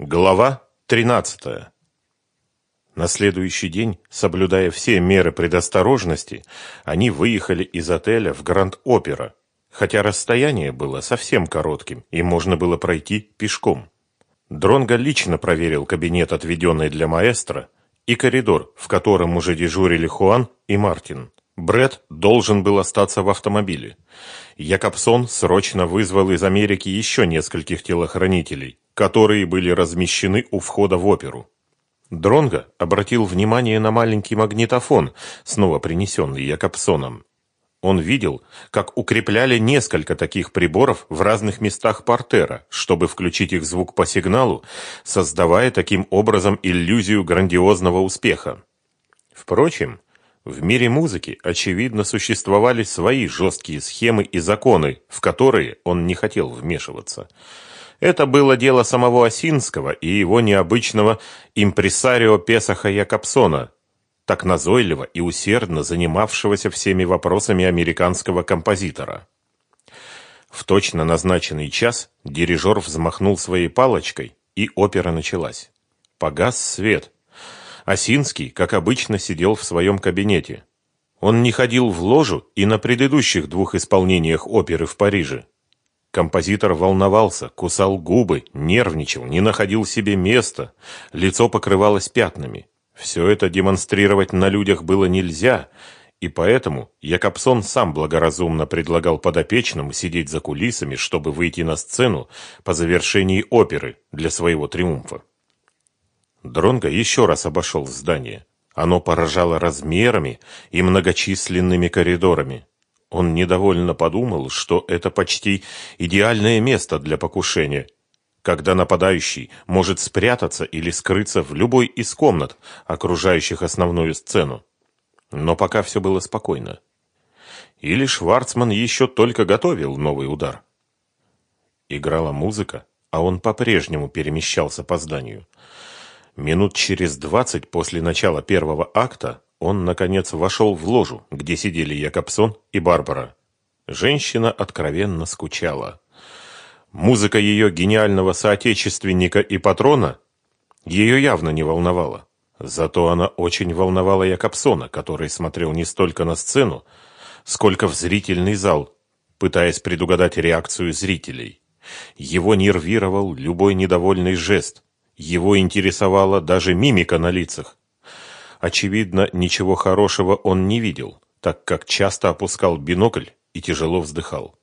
Глава 13. На следующий день, соблюдая все меры предосторожности, они выехали из отеля в Гранд-Опера, хотя расстояние было совсем коротким, и можно было пройти пешком. Дронго лично проверил кабинет, отведенный для маэстро, и коридор, в котором уже дежурили Хуан и Мартин. Бред должен был остаться в автомобиле. Якобсон срочно вызвал из Америки еще нескольких телохранителей, которые были размещены у входа в оперу. Дронго обратил внимание на маленький магнитофон, снова принесенный Якобсоном. Он видел, как укрепляли несколько таких приборов в разных местах портера, чтобы включить их звук по сигналу, создавая таким образом иллюзию грандиозного успеха. Впрочем, в мире музыки, очевидно, существовали свои жесткие схемы и законы, в которые он не хотел вмешиваться. Это было дело самого Осинского и его необычного импресарио Песаха Якобсона, так назойливо и усердно занимавшегося всеми вопросами американского композитора. В точно назначенный час дирижер взмахнул своей палочкой, и опера началась. Погас свет – Осинский, как обычно, сидел в своем кабинете. Он не ходил в ложу и на предыдущих двух исполнениях оперы в Париже. Композитор волновался, кусал губы, нервничал, не находил себе места, лицо покрывалось пятнами. Все это демонстрировать на людях было нельзя, и поэтому Якобсон сам благоразумно предлагал подопечному сидеть за кулисами, чтобы выйти на сцену по завершении оперы для своего триумфа. Дронго еще раз обошел здание. Оно поражало размерами и многочисленными коридорами. Он недовольно подумал, что это почти идеальное место для покушения, когда нападающий может спрятаться или скрыться в любой из комнат, окружающих основную сцену. Но пока все было спокойно. Или Шварцман еще только готовил новый удар. Играла музыка, а он по-прежнему перемещался по зданию. Минут через двадцать после начала первого акта он, наконец, вошел в ложу, где сидели Якобсон и Барбара. Женщина откровенно скучала. Музыка ее гениального соотечественника и патрона ее явно не волновала. Зато она очень волновала Якобсона, который смотрел не столько на сцену, сколько в зрительный зал, пытаясь предугадать реакцию зрителей. Его нервировал любой недовольный жест – его интересовала даже мимика на лицах. Очевидно, ничего хорошего он не видел, так как часто опускал бинокль и тяжело вздыхал.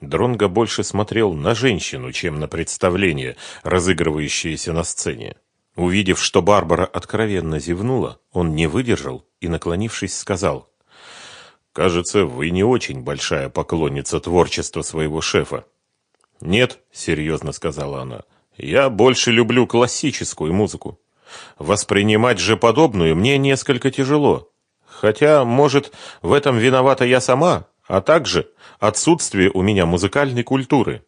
Дронго больше смотрел на женщину, чем на представление, разыгрывающееся на сцене. Увидев, что Барбара откровенно зевнула, он не выдержал и, наклонившись, сказал, «Кажется, вы не очень большая поклонница творчества своего шефа». «Нет», — серьезно сказала она, — я больше люблю классическую музыку. Воспринимать же подобную мне несколько тяжело. Хотя, может, в этом виновата я сама, а также отсутствие у меня музыкальной культуры.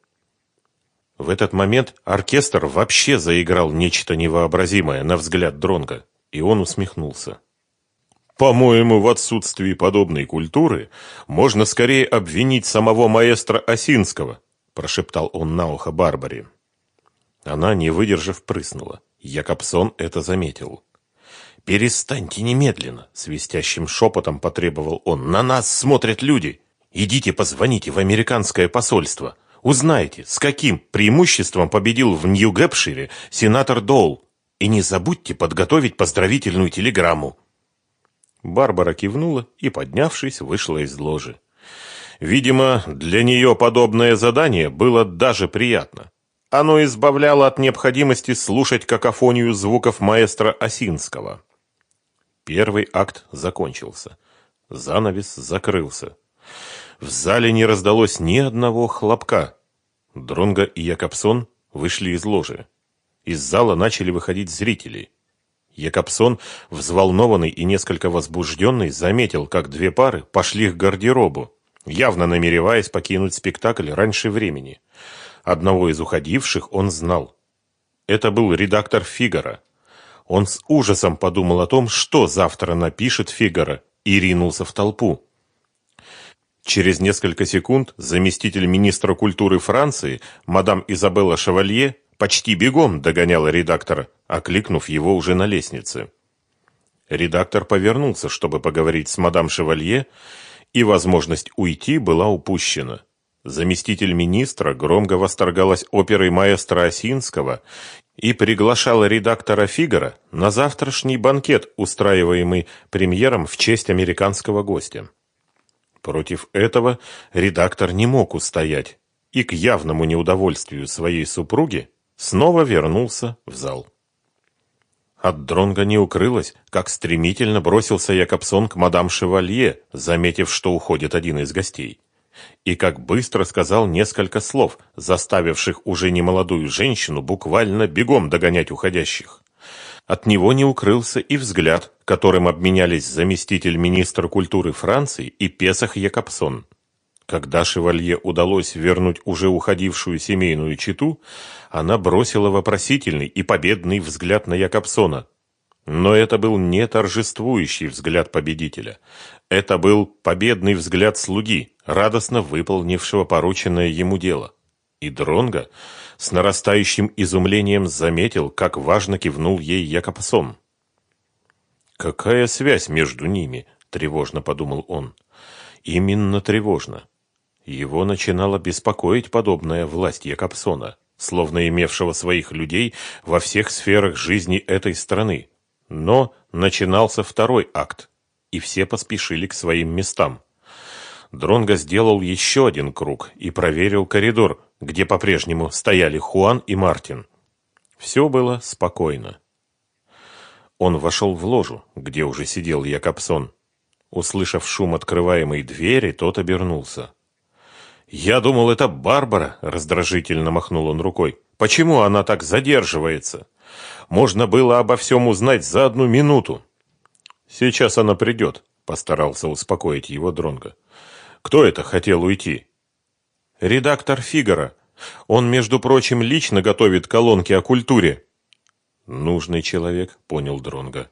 В этот момент оркестр вообще заиграл нечто невообразимое на взгляд Дронга, и он усмехнулся. По-моему, в отсутствии подобной культуры можно скорее обвинить самого маэстро Осинского, прошептал он на ухо Барбаре. Она, не выдержав, прыснула. Якобсон это заметил. «Перестаньте немедленно!» — свистящим шепотом потребовал он. «На нас смотрят люди! Идите позвоните в американское посольство. Узнайте, с каким преимуществом победил в Нью-Гэпшире сенатор Доул. И не забудьте подготовить поздравительную телеграмму». Барбара кивнула и, поднявшись, вышла из ложи. Видимо, для нее подобное задание было даже приятно. Оно избавляло от необходимости слушать какофонию звуков маэстро Осинского. Первый акт закончился. Занавес закрылся. В зале не раздалось ни одного хлопка. Дронго и Якобсон вышли из ложи. Из зала начали выходить зрители. Якобсон, взволнованный и несколько возбужденный, заметил, как две пары пошли к гардеробу, явно намереваясь покинуть спектакль раньше времени. Одного из уходивших он знал. Это был редактор «Фигара». Он с ужасом подумал о том, что завтра напишет «Фигара», и ринулся в толпу. Через несколько секунд заместитель министра культуры Франции, мадам Изабелла Шевалье, почти бегом догоняла редактора, окликнув его уже на лестнице. Редактор повернулся, чтобы поговорить с мадам Шевалье, и возможность уйти была упущена. Заместитель министра громко восторгалась оперой маэстро Осинского и приглашала редактора «Фигара» на завтрашний банкет, устраиваемый премьером в честь американского гостя. Против этого редактор не мог устоять и к явному неудовольствию своей супруги снова вернулся в зал. От Дронга не укрылось, как стремительно бросился Якобсон к мадам Шевалье, заметив, что уходит один из гостей. И как быстро сказал несколько слов, заставивших уже немолодую женщину буквально бегом догонять уходящих. От него не укрылся и взгляд, которым обменялись заместитель министра культуры Франции и Песах Якобсон. Когда шевалье удалось вернуть уже уходившую семейную читу, она бросила вопросительный и победный взгляд на Якобсона. Но это был не торжествующий взгляд победителя. Это был победный взгляд слуги, радостно выполнившего порученное ему дело. И Дронга с нарастающим изумлением заметил, как важно кивнул ей Якобсон. «Какая связь между ними?» – тревожно подумал он. «Именно тревожно. Его начинала беспокоить подобная власть Якобсона, словно имевшего своих людей во всех сферах жизни этой страны. Но начинался второй акт, и все поспешили к своим местам. Дронго сделал еще один круг и проверил коридор, где по-прежнему стояли Хуан и Мартин. Все было спокойно. Он вошел в ложу, где уже сидел Якобсон. Услышав шум открываемой двери, тот обернулся. «Я думал, это Барбара», — раздражительно махнул он рукой. «Почему она так задерживается? Можно было обо всем узнать за одну минуту». «Сейчас она придет», — постарался успокоить его Дронго. «Кто это хотел уйти?» «Редактор Фигара. Он, между прочим, лично готовит колонки о культуре». «Нужный человек», — понял Дронго.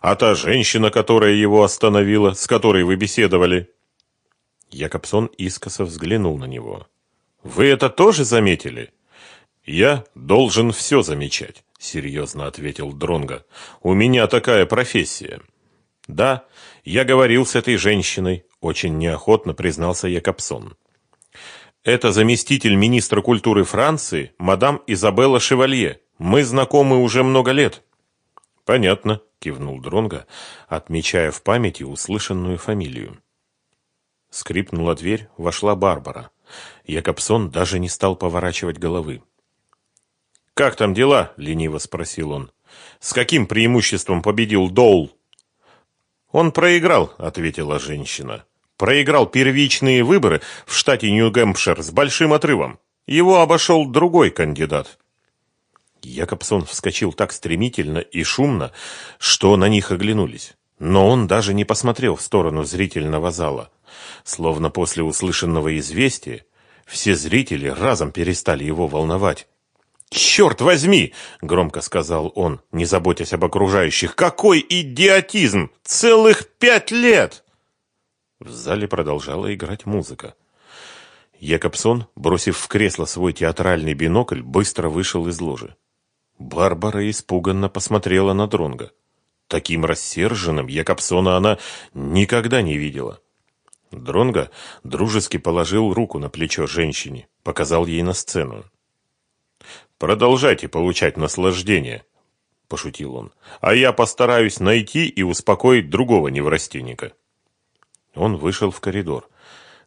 «А та женщина, которая его остановила, с которой вы беседовали?» Якобсон искоса взглянул на него. «Вы это тоже заметили?» «Я должен все замечать», — серьезно ответил Дронга. «У меня такая профессия». «Да, я говорил с этой женщиной», — очень неохотно признался Якобсон. «Это заместитель министра культуры Франции, мадам Изабелла Шевалье. Мы знакомы уже много лет». «Понятно», — кивнул Дронга, отмечая в памяти услышанную фамилию. Скрипнула дверь, вошла Барбара. Якобсон даже не стал поворачивать головы. «Как там дела?» – лениво спросил он. «С каким преимуществом победил Доул?» «Он проиграл», – ответила женщина. «Проиграл первичные выборы в штате Нью-Гэмпшир с большим отрывом. Его обошел другой кандидат». Якобсон вскочил так стремительно и шумно, что на них оглянулись. Но он даже не посмотрел в сторону зрительного зала. Словно после услышанного известия, все зрители разом перестали его волновать. «Черт возьми!» — громко сказал он, не заботясь об окружающих. «Какой идиотизм! Целых пять лет!» В зале продолжала играть музыка. Якобсон, бросив в кресло свой театральный бинокль, быстро вышел из ложи. Барбара испуганно посмотрела на Дронга. Таким рассерженным Якобсона она никогда не видела. Дронго дружески положил руку на плечо женщине, показал ей на сцену. «Продолжайте получать наслаждение», – пошутил он, – «а я постараюсь найти и успокоить другого неврастенника». Он вышел в коридор.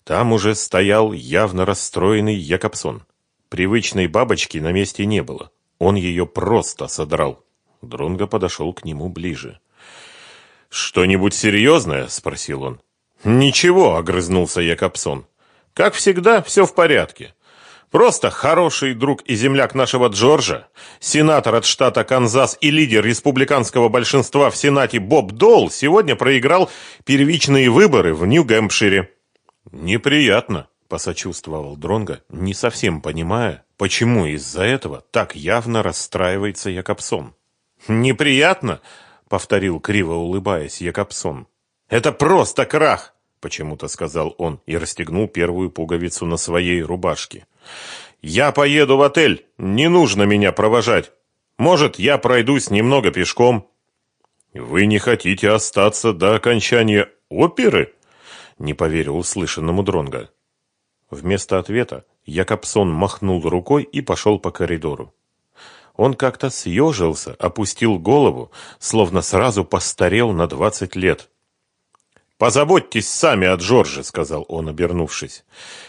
Там уже стоял явно расстроенный Якобсон. Привычной бабочки на месте не было. Он ее просто содрал. Дронго подошел к нему ближе. «Что-нибудь серьезное?» – спросил он. «Ничего», — огрызнулся Якобсон. «Как всегда, все в порядке. Просто хороший друг и земляк нашего Джорджа, сенатор от штата Канзас и лидер республиканского большинства в Сенате Боб Долл сегодня проиграл первичные выборы в Нью-Гэмпшире». «Неприятно», — посочувствовал Дронга, не совсем понимая, почему из-за этого так явно расстраивается Якобсон. «Неприятно?» — повторил криво улыбаясь Якобсон. «Это просто крах! Почему-то сказал он и расстегнул первую пуговицу на своей рубашке. «Я поеду в отель, не нужно меня провожать. Может, я пройдусь немного пешком». «Вы не хотите остаться до окончания оперы?» Не поверил услышанному Дронга. Вместо ответа Якобсон махнул рукой и пошел по коридору. Он как-то съежился, опустил голову, словно сразу постарел на двадцать лет. «Позаботьтесь сами о Джорже», — сказал он, обернувшись.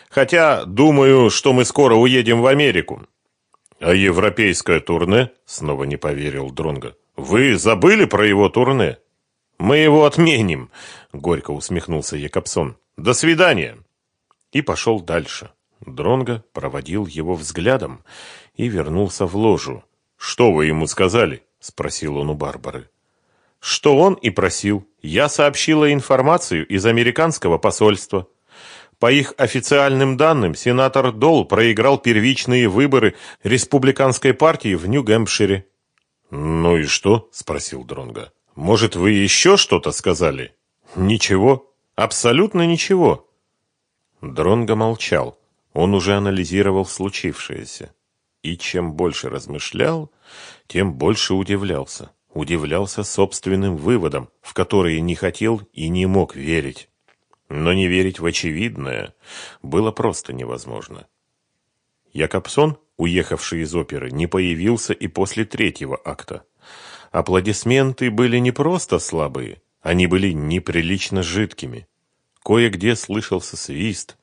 «Хотя, думаю, что мы скоро уедем в Америку». «А европейское турне?» — снова не поверил Дронго. Вы забыли про его турне? Мы его отменим, горько усмехнулся Якобсон. До свидания. И пошел дальше. Дронго проводил его взглядом и вернулся в ложу. Что вы ему сказали? спросил он у Барбары. Что он и просил. Я сообщила информацию из американского посольства. По их официальным данным, сенатор Долл проиграл первичные выборы республиканской партии в Нью-Гэмпшире. «Ну и что?» – спросил Дронга. «Может, вы еще что-то сказали?» «Ничего. Абсолютно ничего». Дронга молчал. Он уже анализировал случившееся. И чем больше размышлял, тем больше удивлялся. Удивлялся собственным выводам, в которые не хотел и не мог верить. Но не верить в очевидное было просто невозможно. Якобсон уехавший из оперы, не появился и после третьего акта. Аплодисменты были не просто слабые, они были неприлично жидкими. Кое-где слышался свист.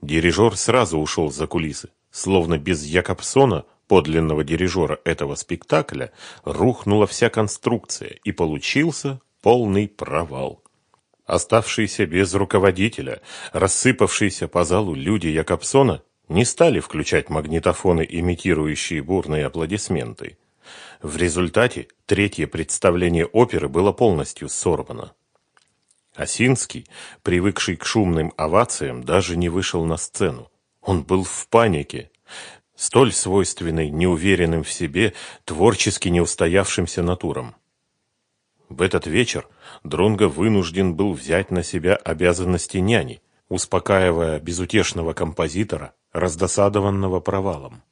Дирижер сразу ушел за кулисы, словно без Якобсона, подлинного дирижера этого спектакля, рухнула вся конструкция, и получился полный провал. Оставшиеся без руководителя, рассыпавшиеся по залу люди Якобсона не стали включать магнитофоны, имитирующие бурные аплодисменты. В результате третье представление оперы было полностью сорвано. Осинский, привыкший к шумным овациям, даже не вышел на сцену. Он был в панике, столь свойственной неуверенным в себе, творчески неустоявшимся натурам. В этот вечер Дронго вынужден был взять на себя обязанности няни, успокаивая безутешного композитора, раздосадованного провалом.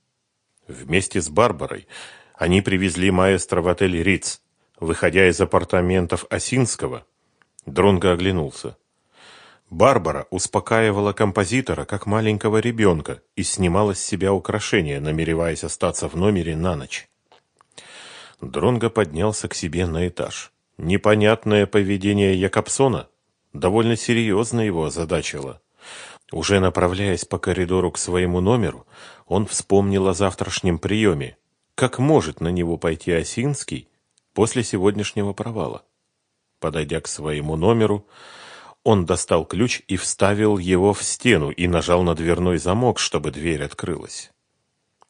Вместе с Барбарой они привезли маэстро в отель Риц. Выходя из апартаментов Осинского, Дронго оглянулся. Барбара успокаивала композитора, как маленького ребенка, и снимала с себя украшения, намереваясь остаться в номере на ночь. Дронго поднялся к себе на этаж. Непонятное поведение Якобсона довольно серьезно его озадачило. Уже направляясь по коридору к своему номеру, он вспомнил о завтрашнем приеме. Как может на него пойти Осинский после сегодняшнего провала? Подойдя к своему номеру, он достал ключ и вставил его в стену и нажал на дверной замок, чтобы дверь открылась.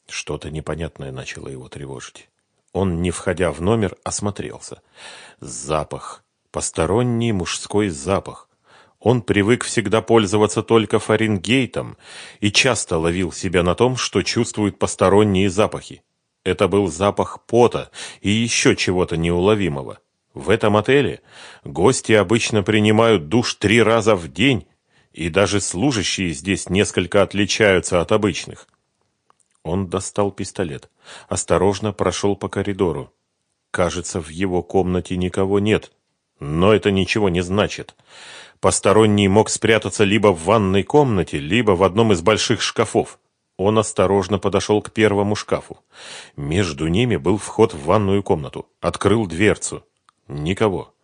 Что-то непонятное начало его тревожить. Он, не входя в номер, осмотрелся. Запах. Посторонний мужской запах. Он привык всегда пользоваться только фаренгейтом и часто ловил себя на том, что чувствует посторонние запахи. Это был запах пота и еще чего-то неуловимого. В этом отеле гости обычно принимают душ три раза в день, и даже служащие здесь несколько отличаются от обычных. Он достал пистолет, осторожно прошел по коридору. Кажется, в его комнате никого нет, но это ничего не значит. Посторонний мог спрятаться либо в ванной комнате, либо в одном из больших шкафов. Он осторожно подошел к первому шкафу. Между ними был вход в ванную комнату. Открыл дверцу. Никого.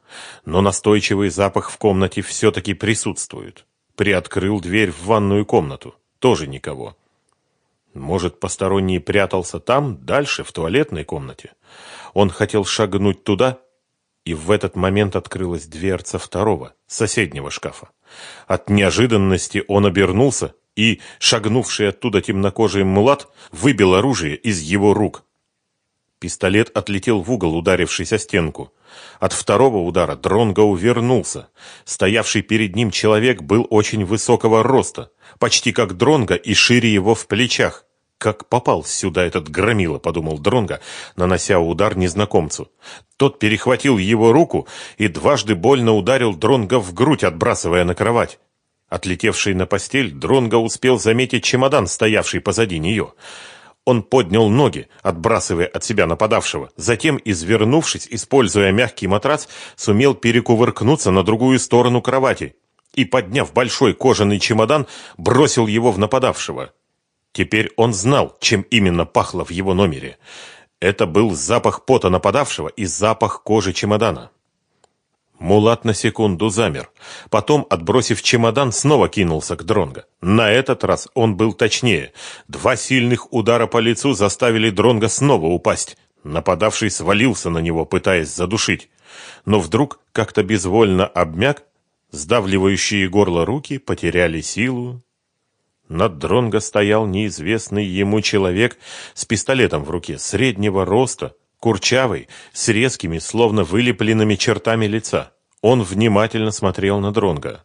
Но настойчивый запах в комнате все-таки присутствует. Приоткрыл дверь в ванную комнату. Тоже никого. Может, посторонний прятался там, дальше, в туалетной комнате. Он хотел шагнуть туда, и в этот момент открылась дверца второго, соседнего шкафа. От неожиданности он обернулся, и, шагнувший оттуда темнокожий мулат, выбил оружие из его рук. Пистолет отлетел в угол, ударившись о стенку. От второго удара Дронго увернулся. Стоявший перед ним человек был очень высокого роста, почти как Дронго и шире его в плечах. Как попал сюда этот громила, подумал Дронга, нанося удар незнакомцу. Тот перехватил его руку и дважды больно ударил Дронга в грудь, отбрасывая на кровать. Отлетевший на постель, Дронго успел заметить чемодан, стоявший позади нее. Он поднял ноги, отбрасывая от себя нападавшего. Затем, извернувшись, используя мягкий матрас, сумел перекувыркнуться на другую сторону кровати и, подняв большой кожаный чемодан, бросил его в нападавшего. Теперь он знал, чем именно пахло в его номере. Это был запах пота нападавшего и запах кожи чемодана. Мулат на секунду замер. Потом, отбросив чемодан, снова кинулся к Дронго. На этот раз он был точнее. Два сильных удара по лицу заставили Дронго снова упасть. Нападавший свалился на него, пытаясь задушить. Но вдруг как-то безвольно обмяк, сдавливающие горло руки потеряли силу. Над Дронго стоял неизвестный ему человек с пистолетом в руке, среднего роста, курчавый, с резкими, словно вылепленными чертами лица. Он внимательно смотрел на Дронга.